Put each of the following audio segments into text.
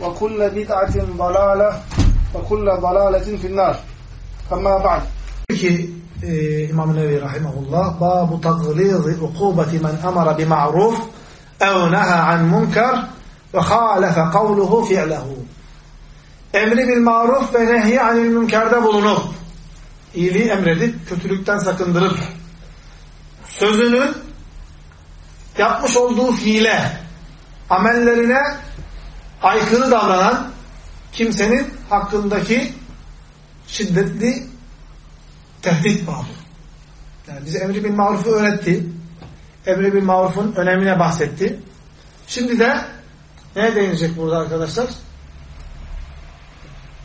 ve kulle bid'atin dalale ve kulle dalaletin finnar. Kama ba'd. Ki e, İmam Nevi rahimahullah babu taglizi ukubeti men emara bi ma'ruf ev neha an munkar ve halefe kavluhu fi'lehu. Emri bil maruf ve nehyi anil münkerde bulunup iyiliği emredip kötülükten sakındırıp sözünü yapmış olduğu fiile amellerine aykırı davranan kimsenin hakkındaki şiddetli tehdit babı. Yani bize emri bil marufu öğretti. Emri bil marufun önemine bahsetti. Şimdi de neye değinecek burada arkadaşlar?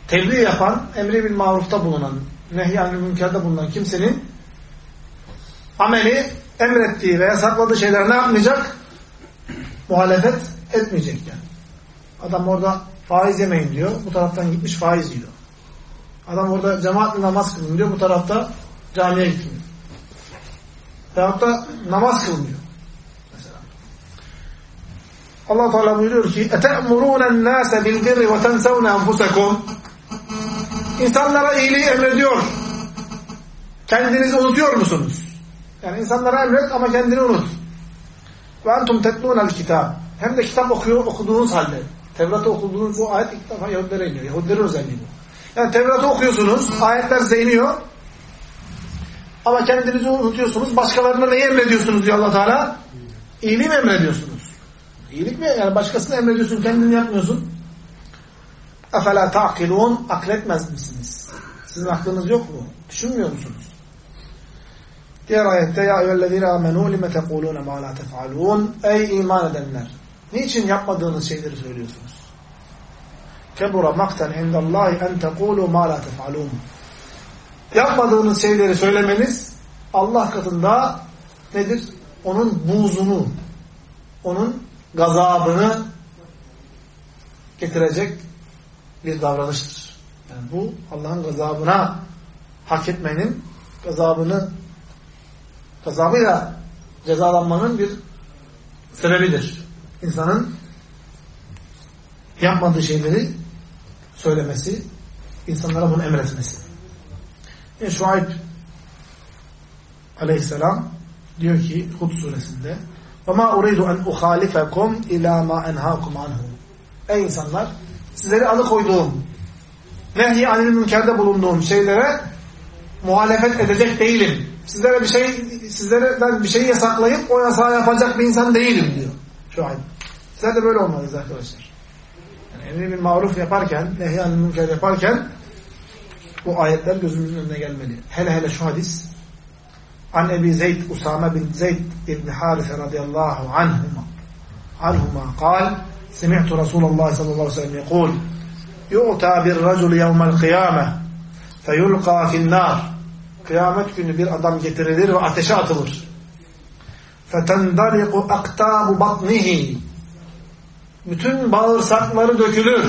Tebliğ yapan, emri bil marufta bulunan, nehyanül münkerde bulunan kimsenin ameli emrettiği ve yasakladığı şeyler ne yapmayacak? Muhalefet etmeyecek yani. Adam orada faiz yemeyin diyor. Bu taraftan gitmiş faiz yiyor. Adam orada cemaatle namaz kılın diyor. Bu tarafta camiye gitmiyor. Veyahut da namaz kılmıyor. Mesela. allah Teala buyuruyor ki اَتَأْمُرُونَ النَّاسَ بِالْبِرِّ وَتَنْسَوْنَ أَنْفُسَكُمْ İnsanlara iyiliği emrediyor. Kendinizi unutuyor musunuz? Yani insanlara emret ama kendini unut. وَاَنْتُمْ تَتْلُونَ الْكِتَابِ Hem de kitap okuyor, okuduğunuz halde. Tevrat'ı okuduğunuz bu ayet ilk defa Yahudilere iniyor. Yahudilerin özelliği bu. Yani Tevrat'ı okuyorsunuz, ayetler size iniyor. Ama kendinizi unutuyorsunuz. Başkalarına neyi emrediyorsunuz diyor allah Teala? İyiliği mi emrediyorsunuz? İyilik mi? Yani başkasını emrediyorsun, kendini yapmıyorsun. اَفَلَا تَعْقِلُونَ Akletmez misiniz? Sizin aklınız yok mu? Düşünmüyor musunuz? Diğer ayette ya eyyühellezine amenu lime tekulune ma la tef'alun Ey iman edenler! Niçin yapmadığınız şeyleri söylüyorsunuz? Kebura makten indallahi en tekulu ma la tef'alun Yapmadığınız şeyleri söylemeniz Allah katında nedir? Onun buğzunu, onun gazabını getirecek bir davranıştır. Yani bu Allah'ın gazabına hak etmenin, gazabını gazabıyla cezalanmanın bir sebebidir İnsanın yapmadığı şeyleri söylemesi, insanlara bunu emretmesi. Yani Şuayb aleyhisselam diyor ki Hud suresinde وَمَا اُرِيدُ اَنْ اُخَالِفَكُمْ اِلَى مَا اَنْهَاكُمْ عَنْهُ Ey insanlar! Sizleri alıkoyduğum, nehy anil münkerde bulunduğum şeylere muhalefet edecek değilim. Sizlere bir şey, sizlere ben bir şeyi yasaklayıp o yasağı yapacak bir insan değilim diyor Şuayb. Sizler de böyle olmalıyız arkadaşlar. Yani emri bir maruf yaparken, nehy anil münker yaparken bu ayetler gözümüzün önüne gelmeli. Hele hele şu hadis An Ebi Zeyd Usame bin Zeyd İbni Harise radıyallahu anhuma anhuma kal Semi'tu Resulullah sallallahu aleyhi ve sellem yekul Yu'ta bir racul yevmel kıyame feyulqa finnâr Kıyamet günü bir adam getirilir ve ateşe atılır. فَتَنْدَلِقُ اَقْتَابُ بَطْنِهِ Bütün bağırsakları dökülür.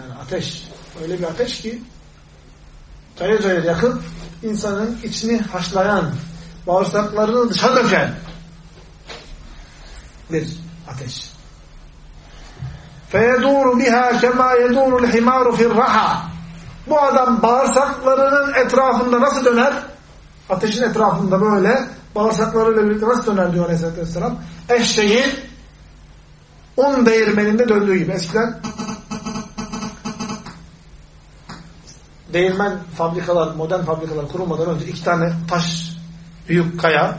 Yani ateş. Öyle bir ateş ki cayır cayır yakıp insanın içini haşlayan, bağırsaklarını dışa döken bir ateş. فَيَدُورُ بِهَا كَمَا يَدُورُ الْحِمَارُ فِي الرَّحَى Bu adam bağırsaklarının etrafında nasıl döner? Ateşin etrafında böyle bağırsaklarıyla birlikte nasıl döner diyor Aleyhisselatü Vesselam? Eşeğin un değirmeninde döndüğü gibi. Eskiden değirmen fabrikalar, modern fabrikalar kurulmadan önce iki tane taş, büyük kaya,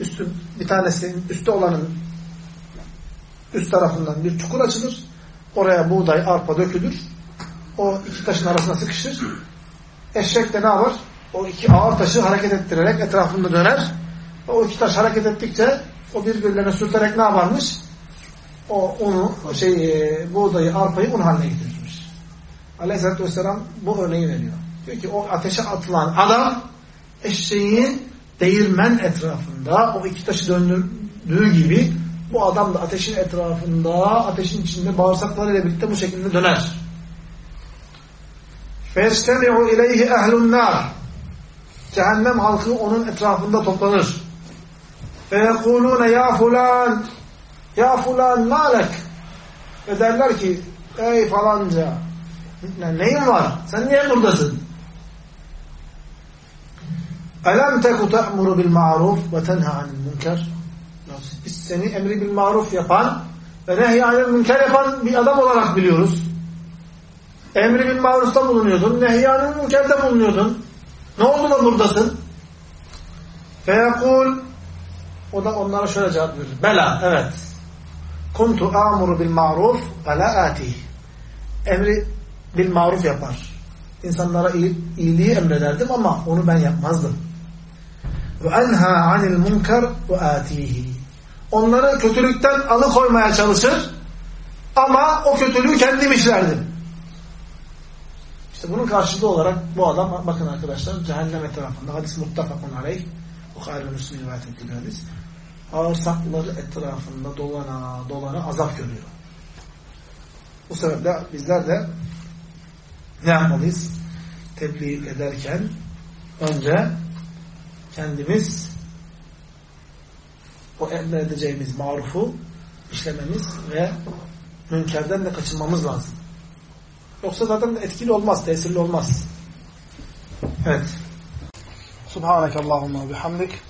üstü, bir tanesinin üstte olanın üst tarafından bir çukur açılır. Oraya buğday, arpa dökülür. O iki taşın arasına sıkışır. Eşek de ne yapar? O iki ağır taşı hareket ettirerek etrafında döner. O iki taş hareket ettikçe o birbirlerine sürterek ne yaparmış? O unu, şey, e, buğdayı, arpayı un haline getirirmiş. Aleyhisselatü Vesselam bu örneği veriyor. Diyor ki o ateşe atılan adam eşeği değirmen etrafında o iki taşı döndürdüğü gibi bu adam da ateşin etrafında, ateşin içinde bağırsaklarıyla birlikte bu şekilde döner. فَيَسْتَمِعُ اِلَيْهِ اَهْلُ النَّارِ Cehennem halkı onun etrafında toplanır. فَيَقُولُونَ ya fulan ya fulan malek Ve derler ki ey falanca neyin var? Sen niye buradasın? Elem teku te'muru bil ma'ruf ve tenha anil münker biz seni emri bil maruf yapan ve nehyanil münker yapan bir adam olarak biliyoruz. Emri bil marufta bulunuyordun, nehyanil münkerde bulunuyordun. Ne oldu da buradasın? Feyekul o da onlara şöyle cevap verir. Bela, evet. Kuntu amuru bil maruf ve la atih. Emri bil maruf yapar. İnsanlara iyiliği emrederdim ama onu ben yapmazdım. Ve enha anil munkar ve atihi. Onları kötülükten alıkoymaya çalışır ama o kötülüğü kendim işlerdim. İşte bunun karşılığı olarak bu adam bakın arkadaşlar cehennem etrafında hadis muttafakun aleyh Bukhari ve Müslim rivayet ettiği hadis ağırsakları etrafında dolana dolana azap görüyor. Bu sebeple bizler de ne yapmalıyız? Tebliğ ederken önce kendimiz o emredeceğimiz marufu işlememiz ve münkerden de kaçınmamız lazım. Yoksa zaten etkili olmaz, tesirli olmaz. Evet. Subhaneke Allahumma bihamdik.